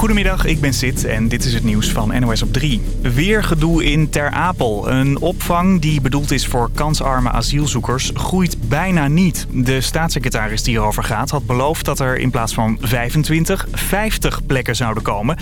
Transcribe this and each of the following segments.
Goedemiddag, ik ben Sid en dit is het nieuws van NOS op 3. Weer gedoe in Ter Apel. Een opvang die bedoeld is voor kansarme asielzoekers groeit bijna niet. De staatssecretaris die hierover gaat had beloofd dat er in plaats van 25, 50 plekken zouden komen...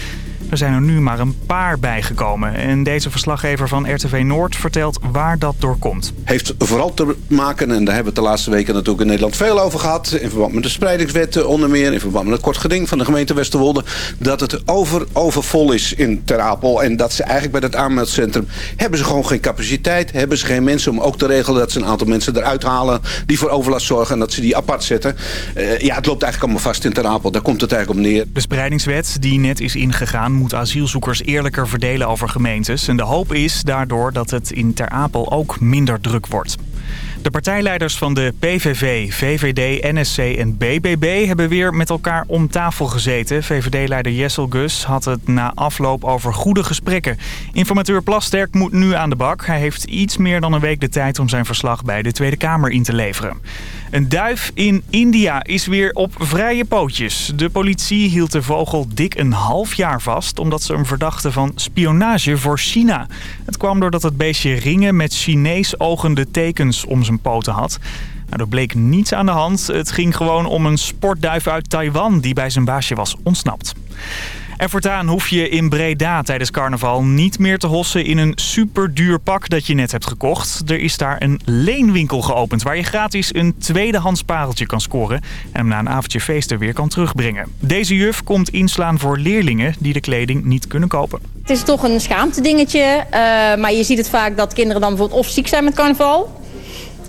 Er zijn er nu maar een paar bijgekomen. En deze verslaggever van RTV Noord vertelt waar dat door komt. Heeft vooral te maken, en daar hebben we het de laatste weken natuurlijk in Nederland veel over gehad... in verband met de spreidingswet onder meer, in verband met het kort geding van de gemeente Westerwolde... dat het over, overvol is in Ter Apel. En dat ze eigenlijk bij dat aanmeldcentrum hebben ze gewoon geen capaciteit... hebben ze geen mensen om ook te regelen dat ze een aantal mensen eruit halen... die voor overlast zorgen en dat ze die apart zetten. Eh, ja, het loopt eigenlijk allemaal vast in Ter Apel. Daar komt het eigenlijk op neer. De spreidingswet die net is ingegaan moet asielzoekers eerlijker verdelen over gemeentes. En de hoop is daardoor dat het in Ter Apel ook minder druk wordt. De partijleiders van de PVV, VVD, NSC en BBB hebben weer met elkaar om tafel gezeten. VVD-leider Jessel Gus had het na afloop over goede gesprekken. Informateur Plasterk moet nu aan de bak. Hij heeft iets meer dan een week de tijd om zijn verslag bij de Tweede Kamer in te leveren. Een duif in India is weer op vrije pootjes. De politie hield de vogel dik een half jaar vast... omdat ze hem verdachten van spionage voor China. Het kwam doordat het beestje ringen met Chinees ogende tekens om zijn poten had... Nou, er bleek niets aan de hand. Het ging gewoon om een sportduif uit Taiwan die bij zijn baasje was ontsnapt. En voortaan hoef je in Breda tijdens carnaval niet meer te hossen in een superduur pak dat je net hebt gekocht. Er is daar een leenwinkel geopend waar je gratis een tweedehands pareltje kan scoren en hem na een avondje feesten weer kan terugbrengen. Deze juf komt inslaan voor leerlingen die de kleding niet kunnen kopen. Het is toch een schaamte dingetje, eh, maar je ziet het vaak dat kinderen dan bijvoorbeeld of ziek zijn met carnaval,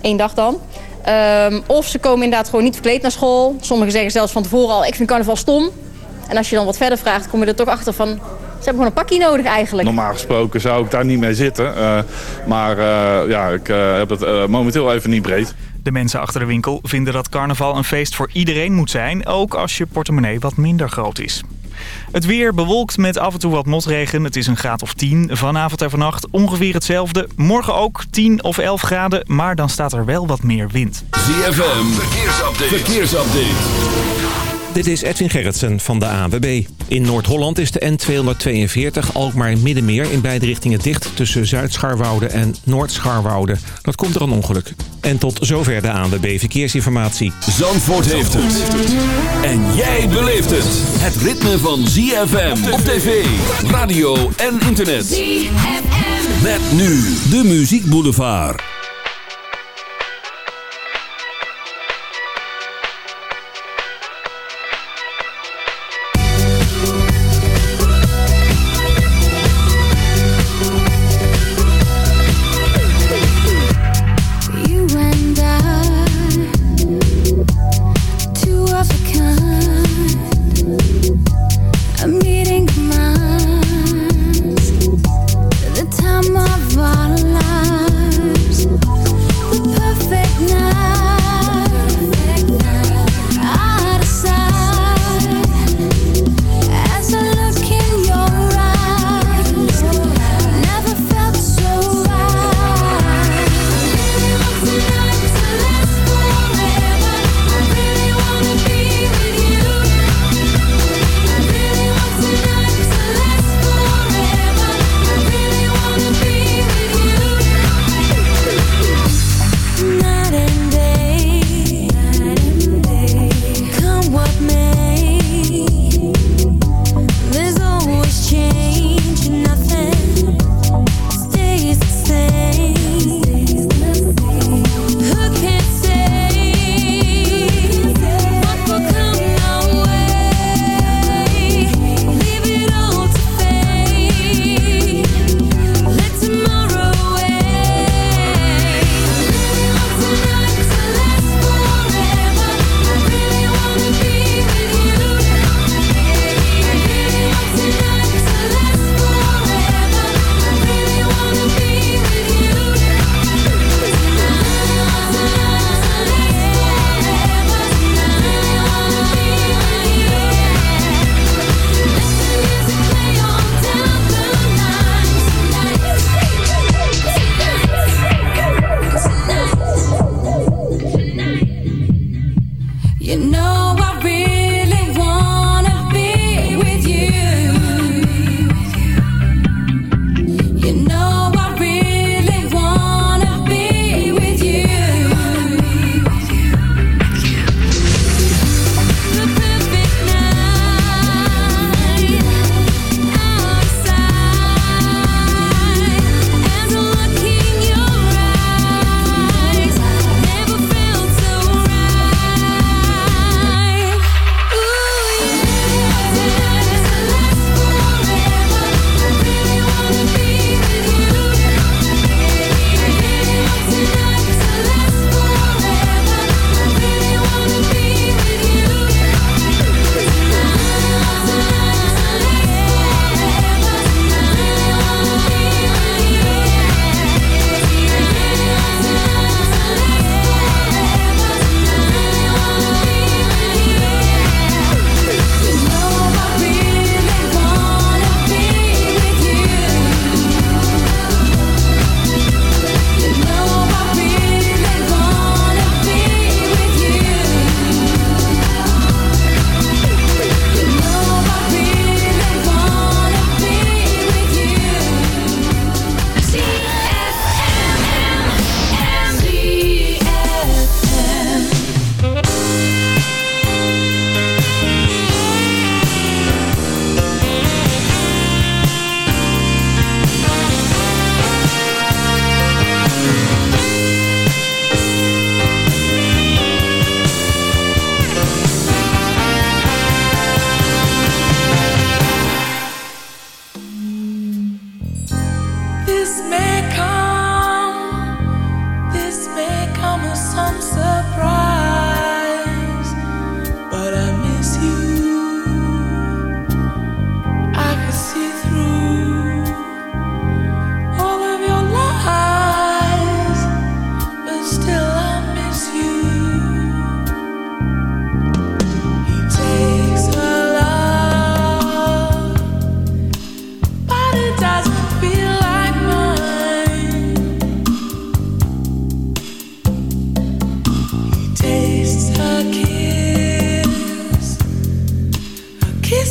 één dag dan, ehm, of ze komen inderdaad gewoon niet verkleed naar school. Sommigen zeggen zelfs van tevoren al, ik vind carnaval stom. En als je dan wat verder vraagt, kom je er toch achter van... Ze hebben gewoon een pakje nodig eigenlijk. Normaal gesproken zou ik daar niet mee zitten. Eh, maar eh, ja, ik eh, heb het momenteel even niet breed. De mensen achter de winkel vinden dat carnaval een feest voor iedereen moet zijn. Ook als je portemonnee wat minder groot is. Het weer bewolkt met af en toe wat motregen. Het is een graad of 10. Vanavond en vannacht ongeveer hetzelfde. Morgen ook 10 of 11 graden, maar dan staat er wel wat meer wind. ZFM, verkeersupdate. verkeersupdate. Dit is Edwin Gerritsen van de AWB. In Noord-Holland is de N242 Alkmaar Middenmeer in beide richtingen dicht... tussen Zuid-Scharwoude en Noord-Scharwoude. Dat komt door een ongeluk. En tot zover de ANWB Verkeersinformatie. Zandvoort heeft het. En jij beleeft het. Het ritme van ZFM op tv, radio en internet. ZFM. Met nu de Muziek Boulevard.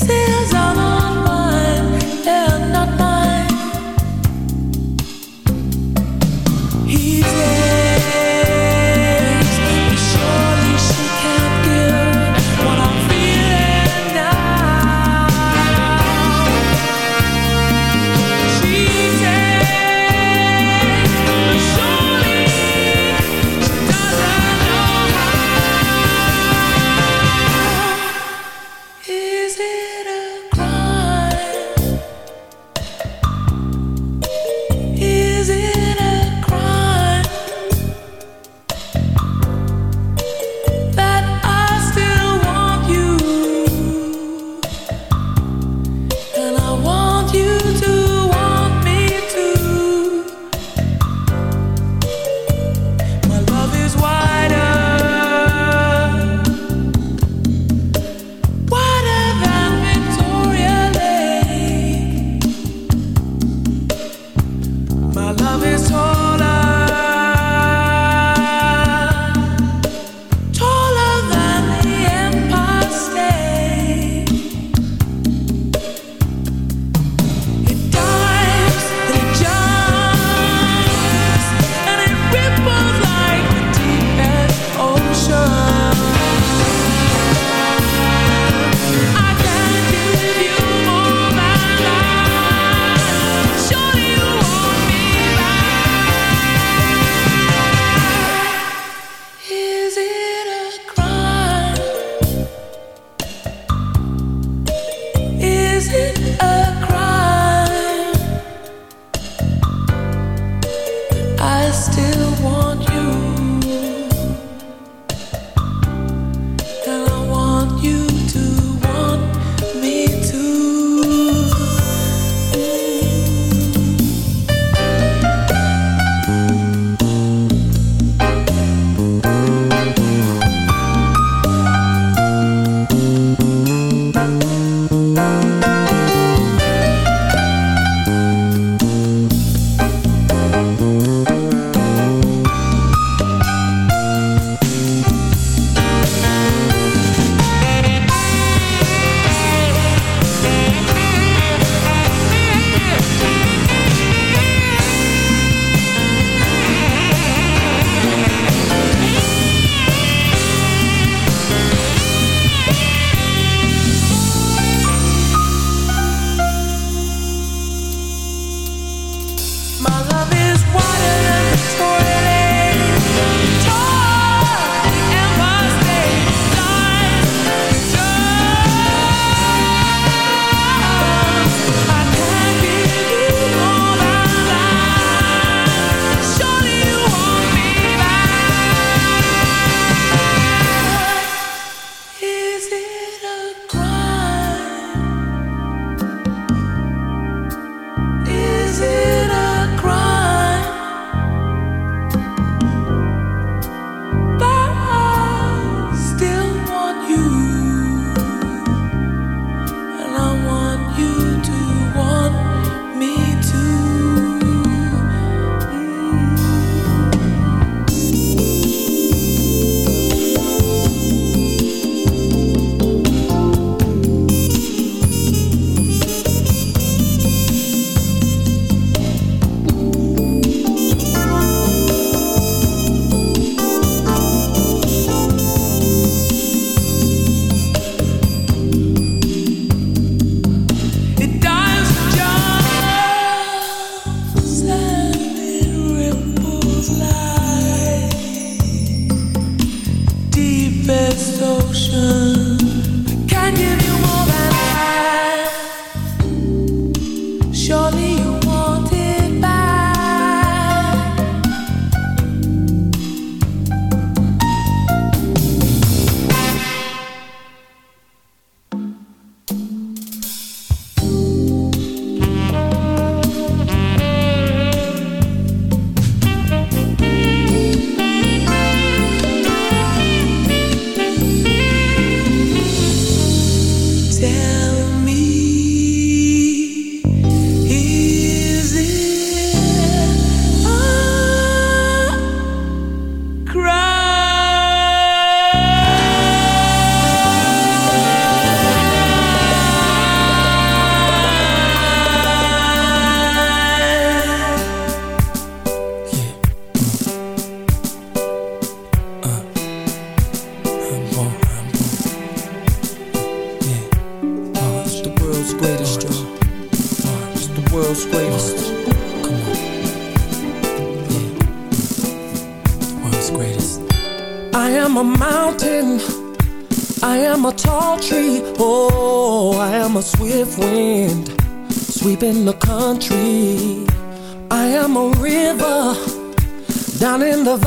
feels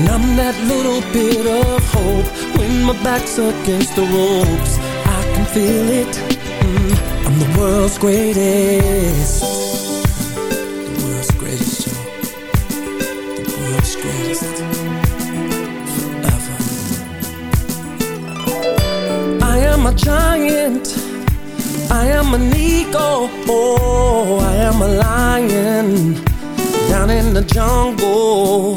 and I'm that little bit of hope When my back's against the ropes I can feel it mm, I'm the world's greatest The world's greatest, The world's greatest Ever. I am a giant I am an eagle oh, I am a lion Down in the jungle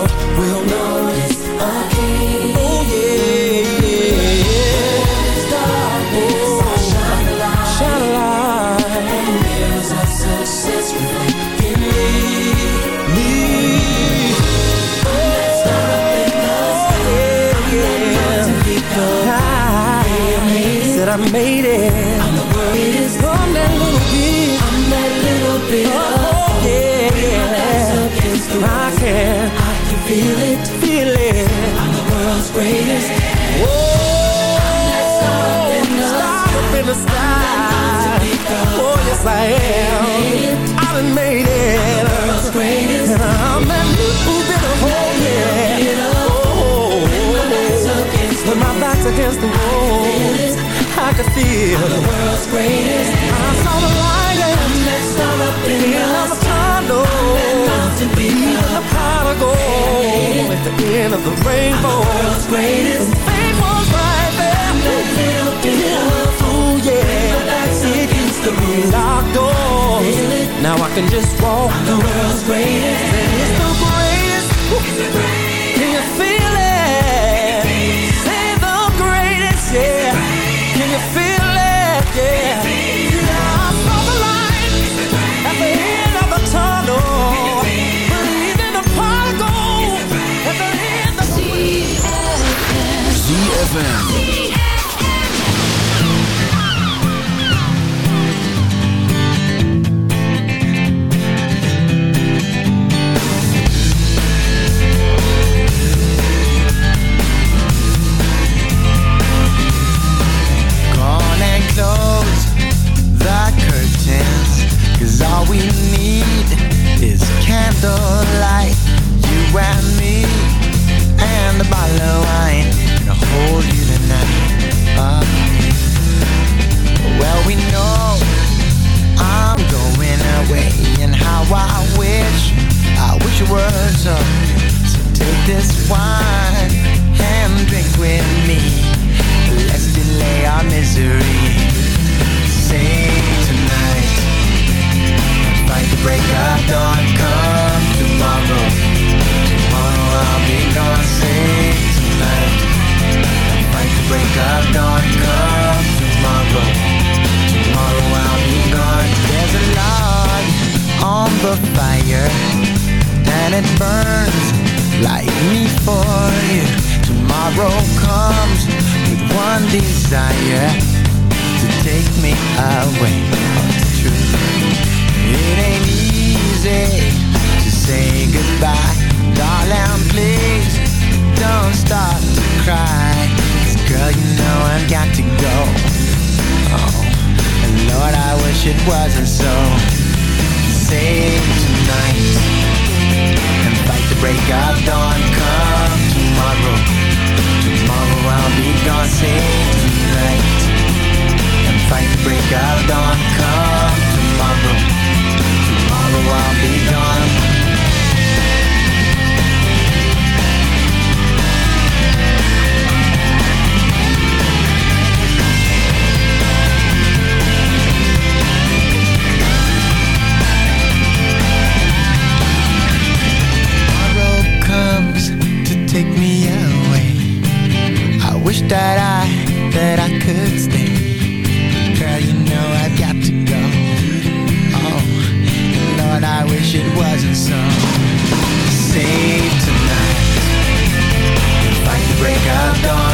made it. I'm the world's I'm that little bit. I'm that little bit. Oh, oh yeah, against yeah. I can. I can feel it. Feel it. I'm the world's greatest. Whoa. I'm that star up in the sky. Oh, yes, I am. feel. i the world's greatest. I saw the light and next star up in the I'm a condo. the prodigal at the end of the rainbow. I'm the world's greatest. Fame was right there. I'm the middle, middle. Oh yeah. My against the Locked doors. Now I can just walk. I'm the world's greatest. ZFM. all we need is candlelight, you and me, and a bottle of wine. it wasn't sung. Save tonight. Fight the break of dawn.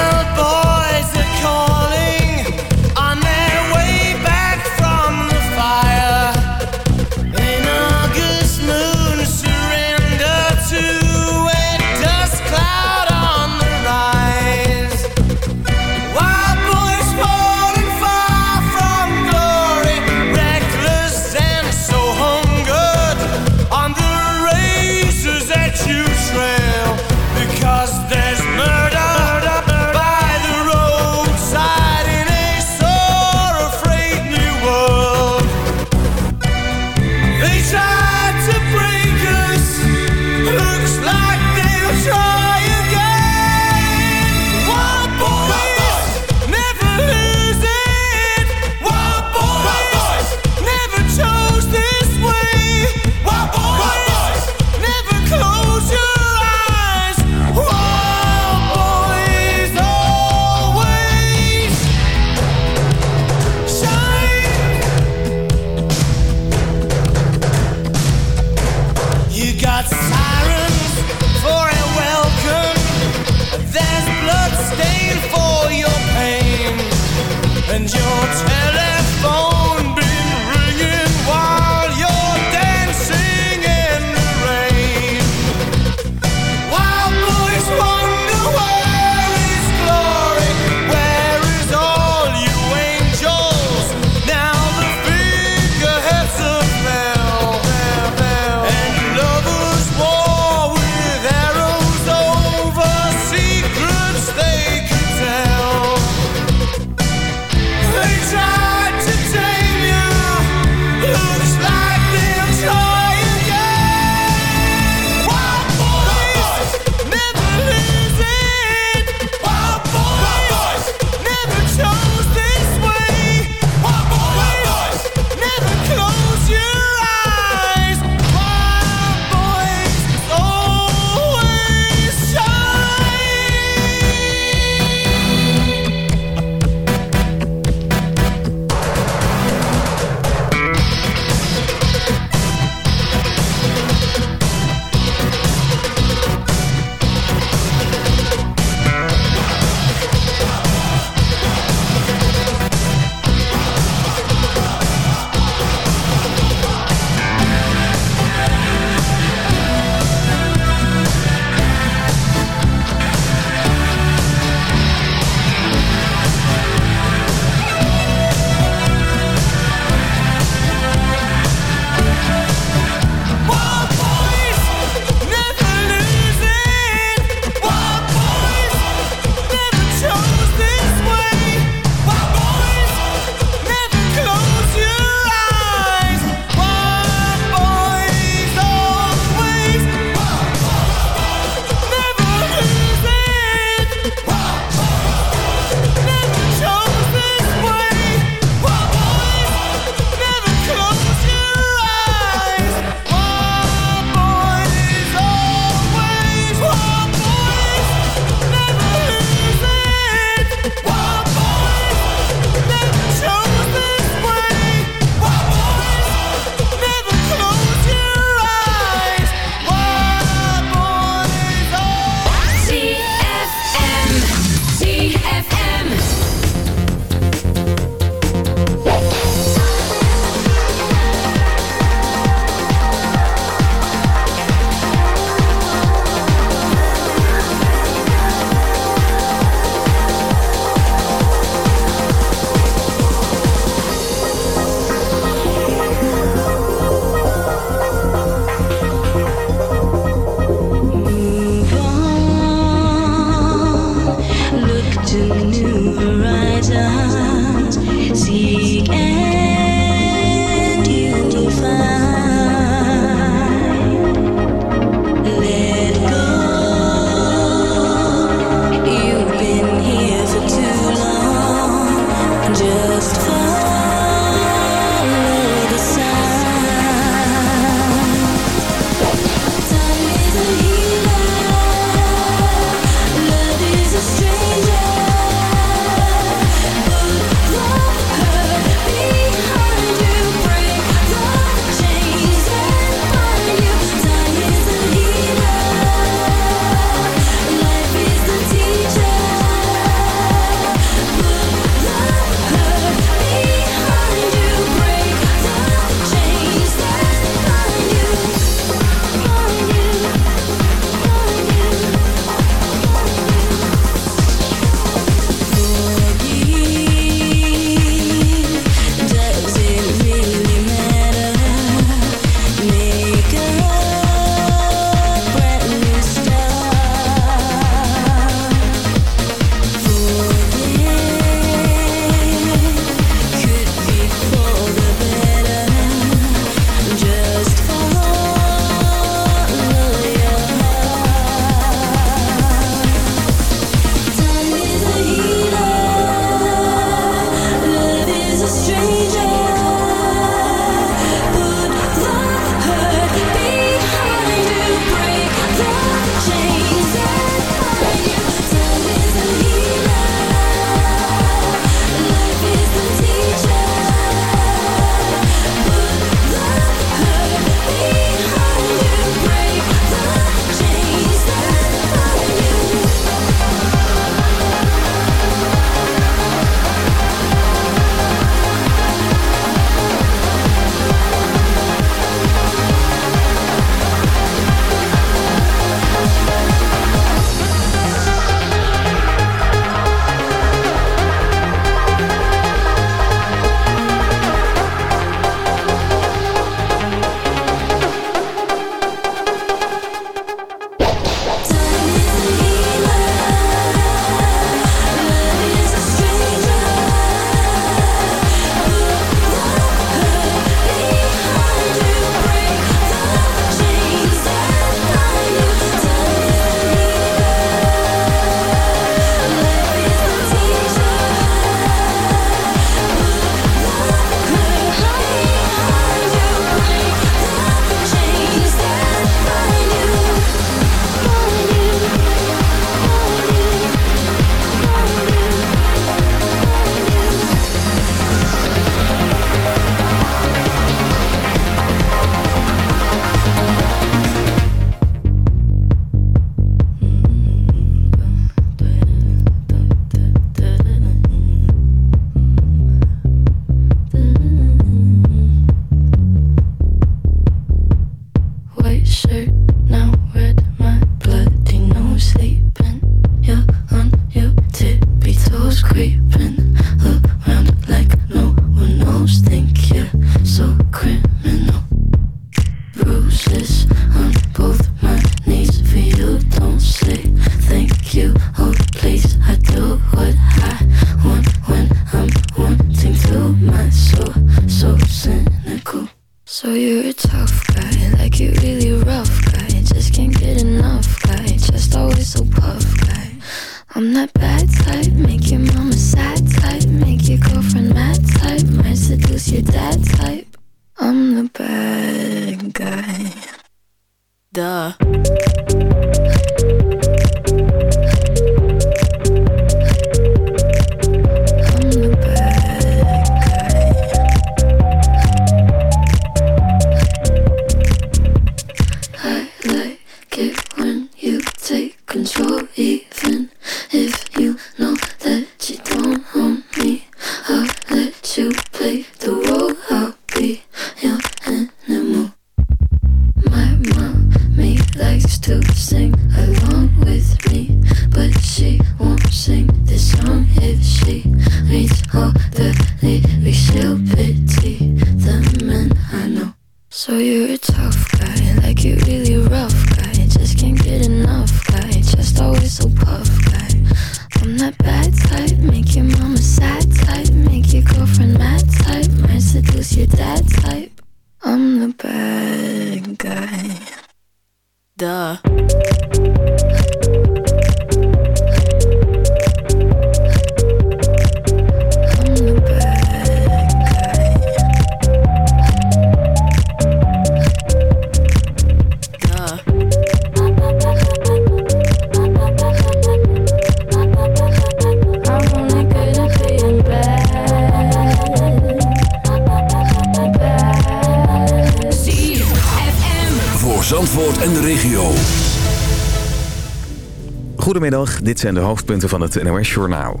Goedemiddag, dit zijn de hoofdpunten van het NOS-journaal.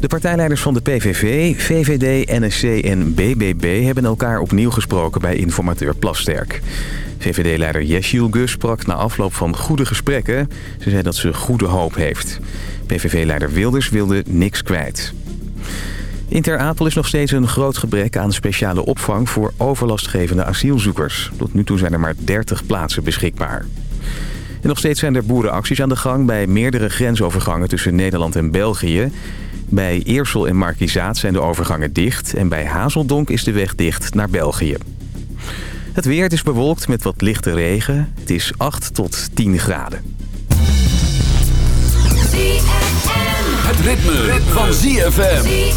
De partijleiders van de PVV, VVD, NSC en BBB hebben elkaar opnieuw gesproken bij informateur Plasterk. VVD-leider Yeshiel Gus sprak na afloop van goede gesprekken. Ze zei dat ze goede hoop heeft. PVV-leider Wilders wilde niks kwijt. In Ter Apel is nog steeds een groot gebrek aan speciale opvang voor overlastgevende asielzoekers. Tot nu toe zijn er maar 30 plaatsen beschikbaar. En nog steeds zijn er boerenacties aan de gang bij meerdere grensovergangen tussen Nederland en België. Bij Eersel en Markizaat zijn de overgangen dicht en bij Hazeldonk is de weg dicht naar België. Het weer is bewolkt met wat lichte regen. Het is 8 tot 10 graden. Het ritme, ritme. van ZFM.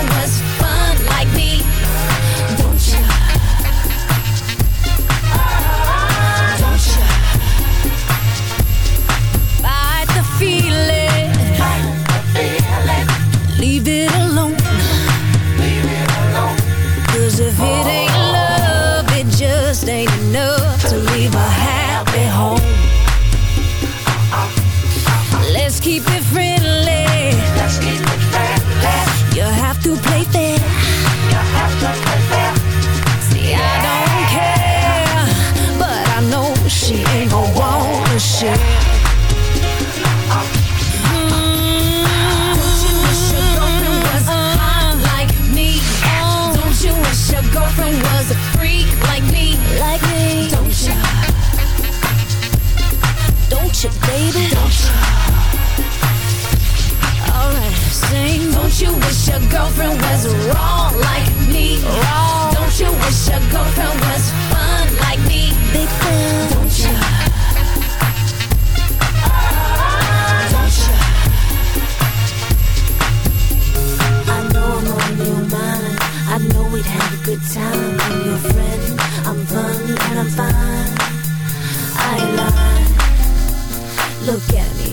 Look at me,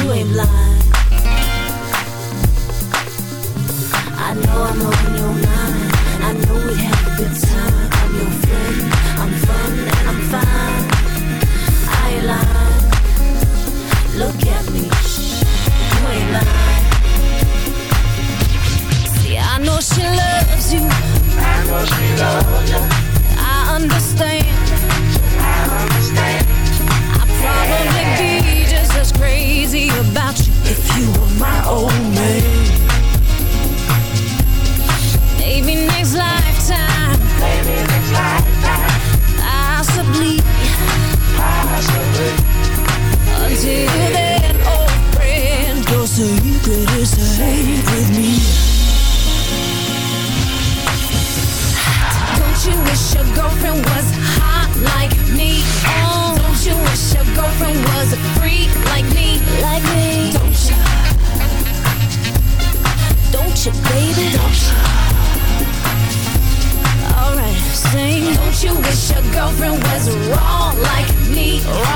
you ain't blind. I know I'm on your mind. I know we had a good time. I'm your friend, I'm fun and I'm fine. I lie. Look at me, you ain't blind. See, I know she loves you. I know she loves you. If you were my own. girlfriend was wrong like me. Wrong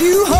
you home.